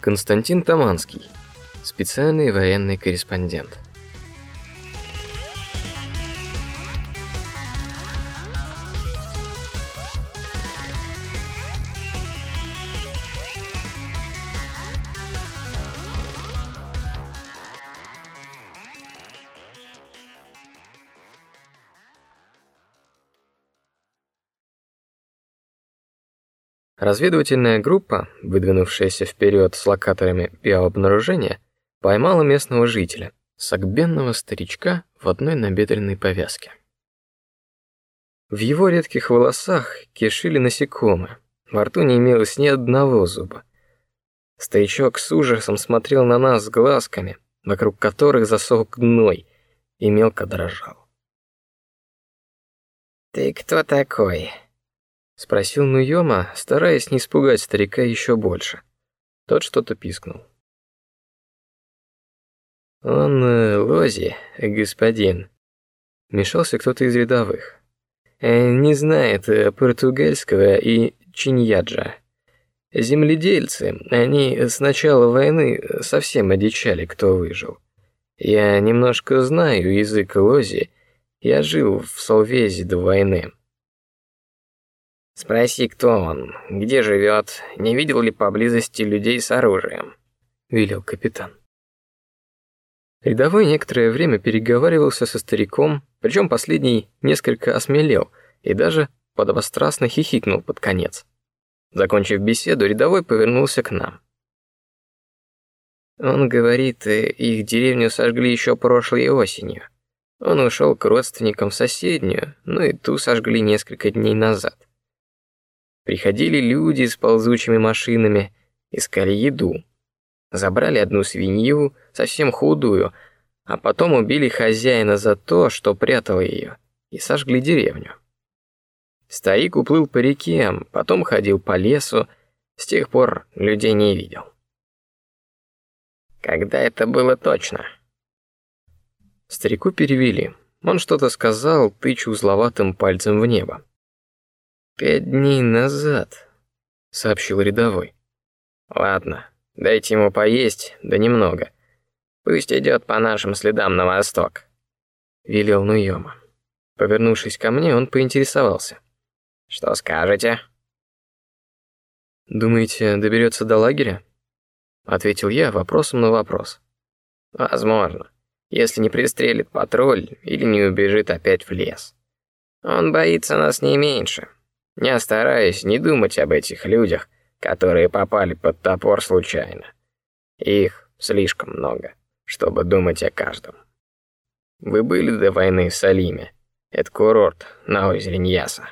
Константин Таманский, специальный военный корреспондент. Разведывательная группа, выдвинувшаяся вперед с локаторами биообнаружения, поймала местного жителя, согбенного старичка в одной набедренной повязке. В его редких волосах кишили насекомые, во рту не имелось ни одного зуба. Старичок с ужасом смотрел на нас глазками, вокруг которых засох гной, и мелко дрожал. «Ты кто такой?» Спросил Нуйома, стараясь не испугать старика еще больше. Тот что-то пискнул. Он э, Лози, господин. Мешался кто-то из рядовых. Э, не знает э, португальского и чиньяджа. Земледельцы, они с начала войны совсем одичали, кто выжил. Я немножко знаю язык Лози. Я жил в Солвезе до войны. Спроси, кто он, где живет, не видел ли поблизости людей с оружием, велел капитан. Рядовой некоторое время переговаривался со стариком, причем последний несколько осмелел и даже подобострастно хихикнул под конец. Закончив беседу, рядовой повернулся к нам. Он говорит, их деревню сожгли еще прошлой осенью. Он ушел к родственникам в соседнюю, ну и ту сожгли несколько дней назад. Приходили люди с ползучими машинами, искали еду. Забрали одну свинью, совсем худую, а потом убили хозяина за то, что прятал ее, и сожгли деревню. Старик уплыл по реке, потом ходил по лесу, с тех пор людей не видел. Когда это было точно? Старику перевели. Он что-то сказал, тыча узловатым пальцем в небо. «Пять дней назад», — сообщил рядовой. «Ладно, дайте ему поесть, да немного. Пусть идет по нашим следам на восток», — велел Нуйома. Повернувшись ко мне, он поинтересовался. «Что скажете?» «Думаете, доберется до лагеря?» Ответил я вопросом на вопрос. «Возможно, если не пристрелит патруль или не убежит опять в лес. Он боится нас не меньше». Я стараюсь не думать об этих людях, которые попали под топор случайно. Их слишком много, чтобы думать о каждом. Вы были до войны в Салиме? Это курорт на озере Ньяса.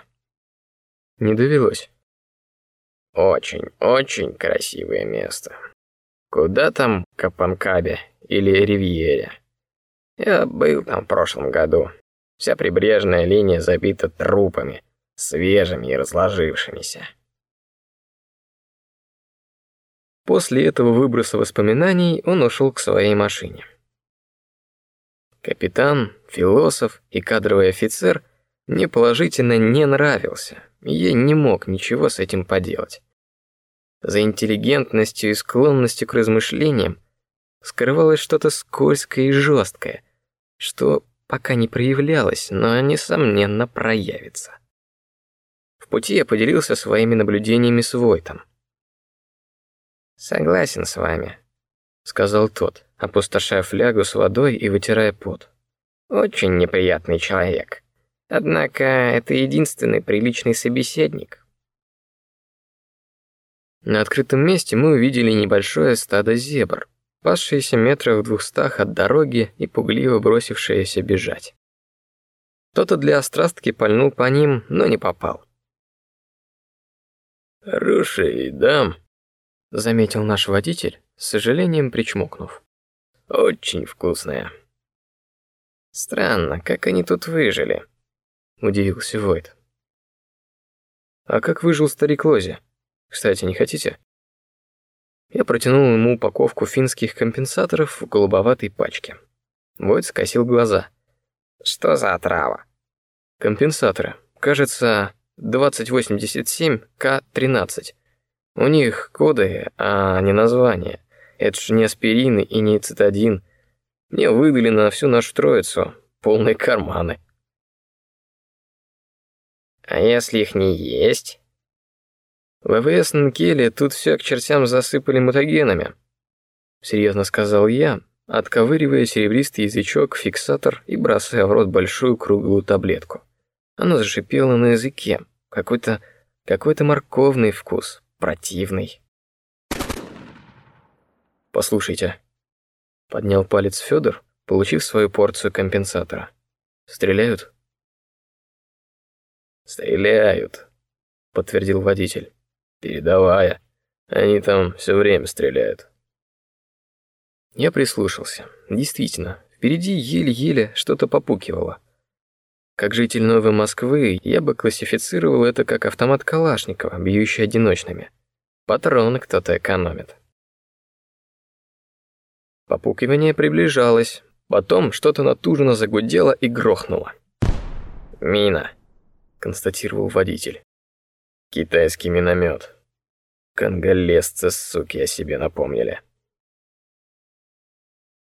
Не довелось. Очень, очень красивое место. Куда там Капанкабе или Ривьере? Я был там в прошлом году. Вся прибрежная линия забита трупами, свежими и разложившимися. После этого выброса воспоминаний он ушел к своей машине. Капитан, философ и кадровый офицер мне положительно не нравился, и я не мог ничего с этим поделать. За интеллигентностью и склонностью к размышлениям скрывалось что-то скользкое и жесткое, что пока не проявлялось, но несомненно проявится. В пути я поделился своими наблюдениями с Войтом. Согласен с вами, сказал тот, опустошая флягу с водой и вытирая пот. Очень неприятный человек. Однако это единственный приличный собеседник. На открытом месте мы увидели небольшое стадо зебр, пасшиеся метрах в двухстах от дороги и пугливо бросившиеся бежать. Кто-то для острастки пальнул по ним, но не попал. «Хорошая еда», — заметил наш водитель, с сожалением причмокнув. «Очень вкусная». «Странно, как они тут выжили?» — удивился Войт. «А как выжил старик Лози? Кстати, не хотите?» Я протянул ему упаковку финских компенсаторов в голубоватой пачке. Войт скосил глаза. «Что за отрава?» «Компенсаторы. Кажется, 2087 К13. У них коды, а не названия. Это ж не аспирин и не цитадин. Мне выдали на всю нашу троицу полные карманы. А если их не есть? В ВВС Нкеле тут все к чертям засыпали мутагенами. Серьезно сказал я, отковыривая серебристый язычок фиксатор и бросая в рот большую круглую таблетку. Она зашипела на языке. Какой-то какой-то морковный вкус, противный. Послушайте, поднял палец Федор, получив свою порцию компенсатора. Стреляют? Стреляют, подтвердил водитель. Передавая, они там все время стреляют. Я прислушался. Действительно, впереди еле-еле что-то попукивало. Как житель Новой Москвы, я бы классифицировал это как автомат Калашникова, бьющий одиночными. Патроны кто-то экономит. Попукивание приближалось, потом что-то натужно загудело и грохнуло. Мина, констатировал водитель. Китайский миномет. Конголезцы, суки, о себе напомнили.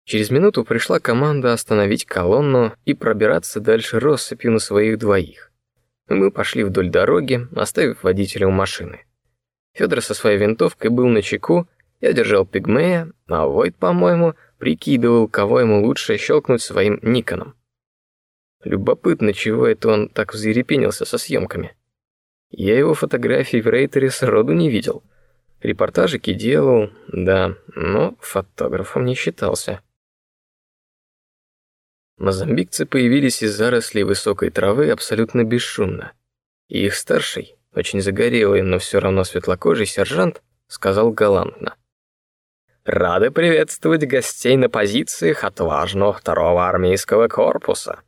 Через минуту пришла команда остановить колонну и пробираться дальше россыпью на своих двоих. Мы пошли вдоль дороги, оставив водителя у машины. Федор со своей винтовкой был на чеку, я держал пигмея, а Войт, по-моему, прикидывал, кого ему лучше щелкнуть своим Никоном. Любопытно, чего это он так взъерепенился со съемками. Я его фотографий в Рейтере сроду не видел. Репортажики делал, да, но фотографом не считался. Мозамбикцы появились из зарослей высокой травы абсолютно бесшумно. И их старший, очень загорелый, но все равно светлокожий сержант, сказал галантно: "Рады приветствовать гостей на позициях отважного второго армейского корпуса".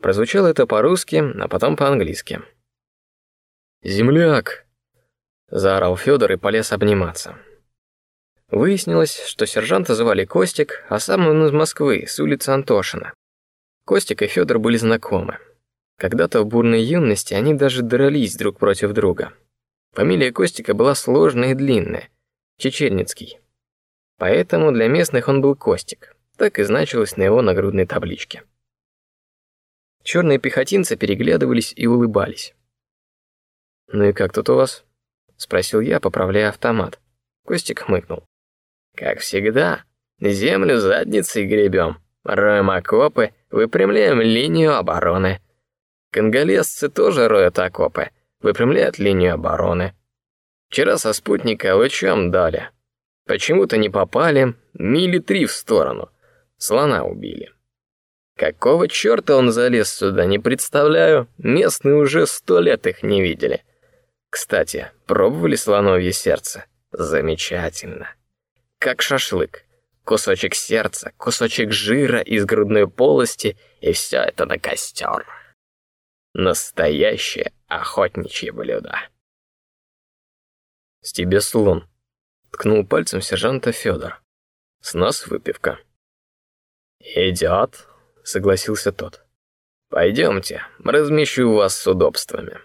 Прозвучало это по-русски, а потом по-английски. Земляк, заорал Федор и полез обниматься. Выяснилось, что сержанта звали Костик, а сам он из Москвы, с улицы Антошина. Костик и Федор были знакомы. Когда-то в бурной юности они даже дрались друг против друга. Фамилия Костика была сложная и длинная, Чечельницкий. Поэтому для местных он был Костик, так и значилось на его нагрудной табличке. Черные пехотинцы переглядывались и улыбались. Ну и как тут у вас? спросил я, поправляя автомат. Костик хмыкнул. Как всегда, землю задницей гребем, роем окопы, выпрямляем линию обороны. Конголезцы тоже роют окопы, выпрямляют линию обороны. Вчера со спутника лучом дали. Почему-то не попали, мили три в сторону. Слона убили. Какого черта он залез сюда, не представляю. Местные уже сто лет их не видели. Кстати, пробовали слоновье сердце? Замечательно как шашлык. Кусочек сердца, кусочек жира из грудной полости, и все это на костер. Настоящее охотничье блюдо. С тебе слон. Ткнул пальцем сержанта Федор. С нас выпивка. Идет, согласился тот. Пойдемте, размещу вас с удобствами.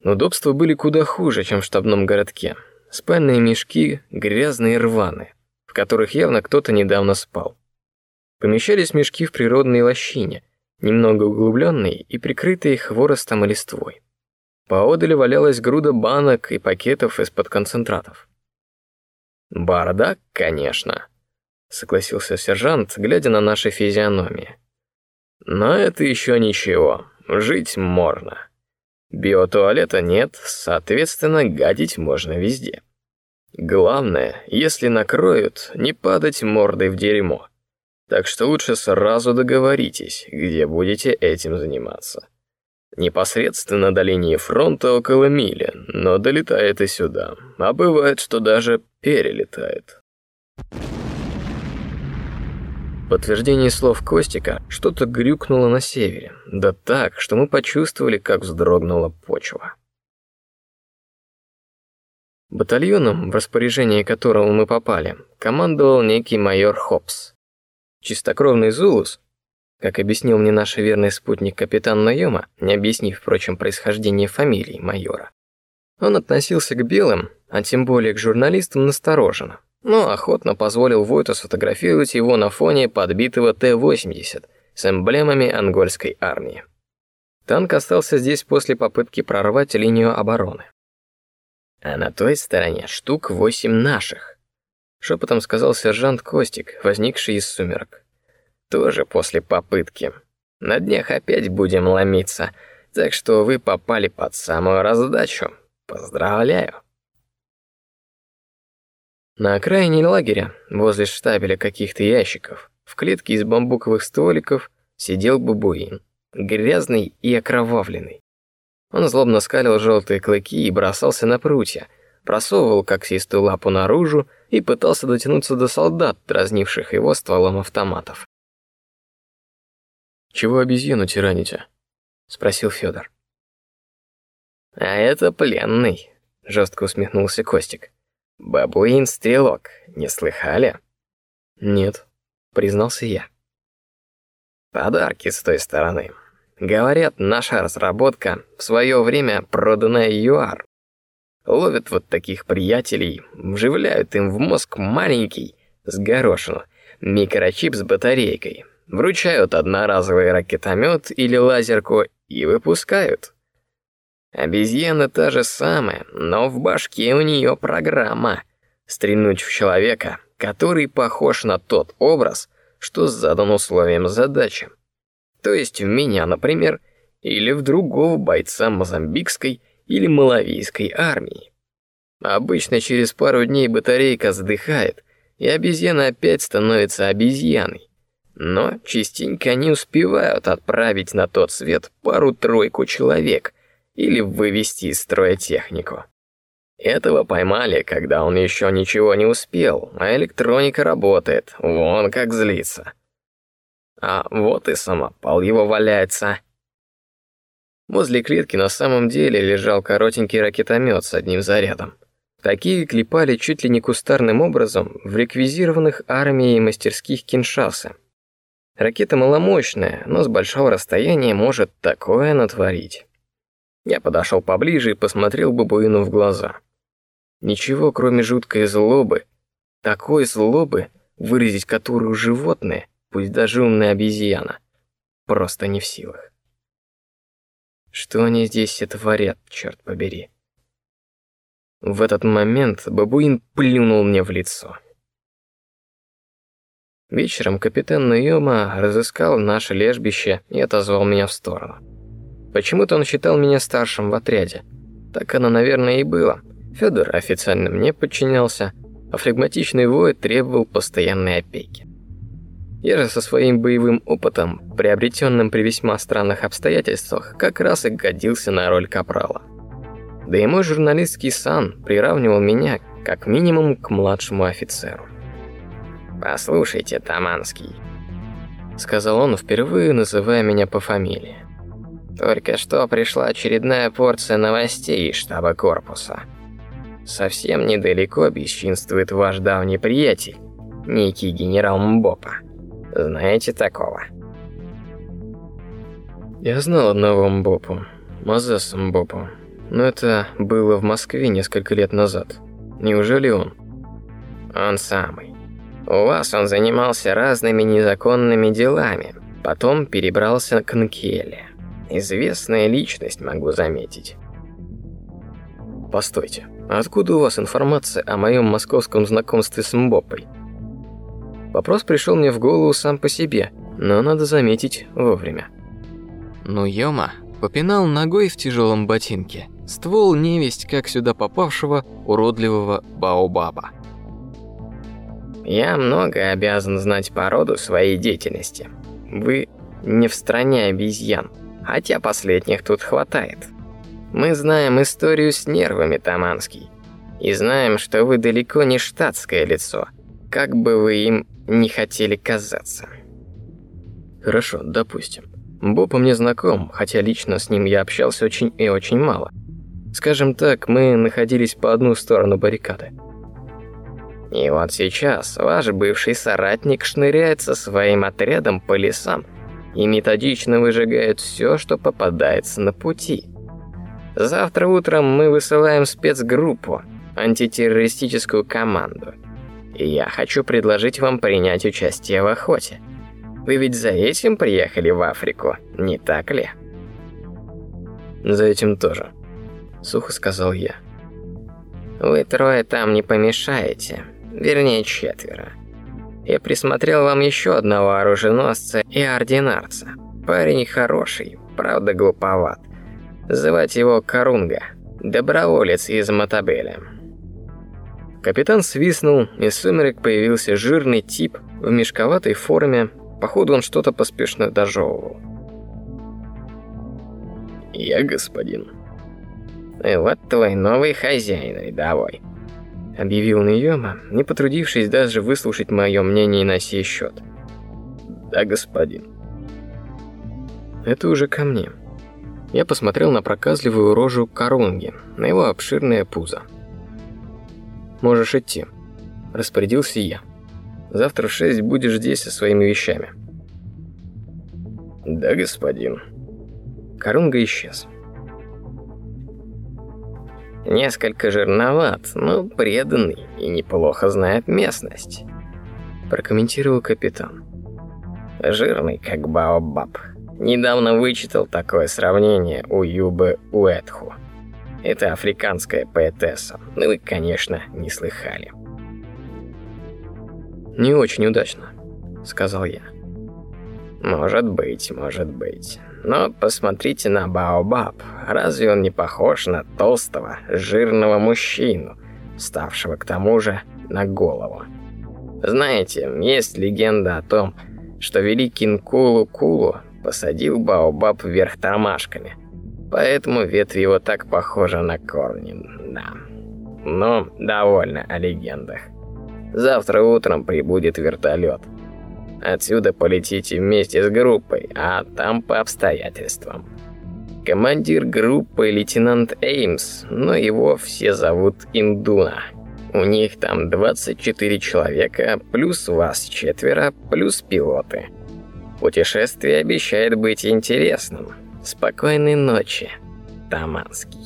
Удобства были куда хуже, чем в штабном городке. Спальные мешки грязные и рваные, в которых явно кто-то недавно спал. Помещались мешки в природной лощине, немного углубленные и прикрытые хворостом и листвой. Поодаль валялась груда банок и пакетов из-под концентратов. Бардак, конечно, согласился сержант, глядя на наши физиономии. Но это еще ничего, жить можно. Биотуалета нет, соответственно, гадить можно везде. Главное, если накроют, не падать мордой в дерьмо. Так что лучше сразу договоритесь, где будете этим заниматься. Непосредственно до линии фронта около мили, но долетает и сюда, а бывает, что даже перелетает подтверждение слов Костика что-то грюкнуло на севере, да так, что мы почувствовали, как вздрогнула почва. Батальоном, в распоряжение которого мы попали, командовал некий майор Хопс. Чистокровный Зулус, как объяснил мне наш верный спутник капитан Найома, не объяснив, впрочем, происхождение фамилии майора, Он относился к белым, а тем более к журналистам настороженно, но охотно позволил Войту сфотографировать его на фоне подбитого Т-80 с эмблемами ангольской армии. Танк остался здесь после попытки прорвать линию обороны. А на той стороне штук восемь наших. Шепотом сказал сержант Костик, возникший из сумерок. Тоже после попытки. На днях опять будем ломиться, так что вы попали под самую раздачу. Поздравляю. На окраине лагеря, возле штабеля каких-то ящиков, в клетке из бамбуковых столиков сидел бабуин, грязный и окровавленный. Он злобно скалил желтые клыки и бросался на прутья, просовывал когтистую лапу наружу и пытался дотянуться до солдат, дразнивших его стволом автоматов. Чего обезьяну тираните? – спросил Федор. А это пленный, жестко усмехнулся Костик. Бабуин стрелок, не слыхали? Нет, признался я. Подарки с той стороны. Говорят, наша разработка в свое время проданная ЮАР. Ловят вот таких приятелей, вживляют им в мозг маленький, с горошину, микрочип с батарейкой, вручают одноразовый ракетомет или лазерку и выпускают. Обезьяна та же самая, но в башке у нее программа стрельнуть в человека, который похож на тот образ, что задан условием задачи. То есть в меня, например, или в другого бойца мозамбикской или малавийской армии. Обычно через пару дней батарейка задыхает, и обезьяна опять становится обезьяной. Но частенько они успевают отправить на тот свет пару-тройку человек или вывести из строя технику. Этого поймали, когда он еще ничего не успел, а электроника работает, вон как злится. А вот и самопал его валяется. Возле клетки на самом деле лежал коротенький ракетомет с одним зарядом. Такие клепали чуть ли не кустарным образом в реквизированных армией мастерских Киншасы. Ракета маломощная, но с большого расстояния может такое натворить. Я подошел поближе и посмотрел бабуину в глаза. Ничего, кроме жуткой злобы, такой злобы, выразить которую животное, пусть даже умная обезьяна, просто не в силах. Что они здесь это творят, черт побери? В этот момент бабуин плюнул мне в лицо. Вечером капитан Нуйома разыскал наше лежбище и отозвал меня в сторону. Почему-то он считал меня старшим в отряде. Так оно, наверное, и было. Федор официально мне подчинялся, а флегматичный Вой требовал постоянной опеки. Я же со своим боевым опытом, приобретенным при весьма странных обстоятельствах, как раз и годился на роль капрала. Да и мой журналистский сан приравнивал меня как минимум к младшему офицеру. «Послушайте, Таманский», — сказал он, впервые называя меня по фамилии. «Только что пришла очередная порция новостей из штаба корпуса. Совсем недалеко бесчинствует ваш давний приятель, некий генерал Мбопа. Знаете такого?» Я знал одного Мбопу, Мазеса Мбопу, но это было в Москве несколько лет назад. Неужели он? Он самый. У вас он занимался разными незаконными делами, потом перебрался к Нкеле. Известная личность, могу заметить. Постойте, откуда у вас информация о моем московском знакомстве с Мбопой? Вопрос пришел мне в голову сам по себе, но надо заметить вовремя. Ну Йома попинал ногой в тяжелом ботинке ствол невесть как сюда попавшего уродливого баобаба. Я много обязан знать породу своей деятельности. Вы не в стране обезьян, хотя последних тут хватает. Мы знаем историю с нервами, Таманский, и знаем, что вы далеко не штатское лицо, как бы вы им не хотели казаться. Хорошо, допустим. Боб мне знаком, хотя лично с ним я общался очень и очень мало. Скажем так, мы находились по одну сторону баррикады. И вот сейчас ваш бывший соратник шныряет со своим отрядом по лесам и методично выжигает все, что попадается на пути. Завтра утром мы высылаем спецгруппу, антитеррористическую команду. И я хочу предложить вам принять участие в охоте. Вы ведь за этим приехали в Африку, не так ли? За этим тоже, сухо сказал я. Вы трое там не помешаете, вернее четверо. Я присмотрел вам еще одного оруженосца и ординарца. Парень хороший, правда глуповат. Звать его Карунга, доброволец из Матабеля. Капитан свистнул, и из сумерек появился жирный тип в мешковатой форме. Походу он что-то поспешно дожевывал. Я господин. И вот твой новый хозяин рядовой объявил Ниёма, не потрудившись даже выслушать мое мнение на сей счет. Да, господин. Это уже ко мне. Я посмотрел на проказливую рожу Корунги, на его обширное пузо. Можешь идти, распорядился я. Завтра в шесть будешь здесь со своими вещами. Да, господин. Корунга исчез. Несколько жирноват, но преданный и неплохо знает местность, прокомментировал капитан. Жирный, как Баобаб. Недавно вычитал такое сравнение у Юбы Уэтху. Это африканская поэтесса. Ну вы, конечно, не слыхали. Не очень удачно, сказал я. Может быть, может быть. Но посмотрите на Баобаб. Разве он не похож на толстого, жирного мужчину, ставшего к тому же на голову? Знаете, есть легенда о том, что великий Нкулу-Кулу посадил Баобаб вверх тормашками. Поэтому ветви его так похожи на корни, да. Но довольно о легендах. Завтра утром прибудет вертолет. Отсюда полетите вместе с группой, а там по обстоятельствам. Командир группы лейтенант Эймс, но его все зовут Индуна. У них там 24 человека, плюс вас четверо, плюс пилоты. Путешествие обещает быть интересным. Спокойной ночи, Таманский.